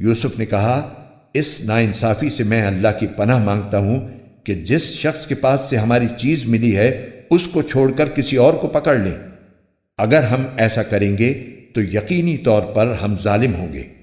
یوسف نے کہا، اس ناانصافی سے میں اللہ کی پناہ مانگتا ہوں کہ جس شخص کے پاس سے ہماری چیز ملی ہے، اس کو چھوڑ کر کسی اور کو پکڑ لیں۔ اگر ہم ایسا کریں گے، تو یقینی طور پر ہم ظالم ہوں گے۔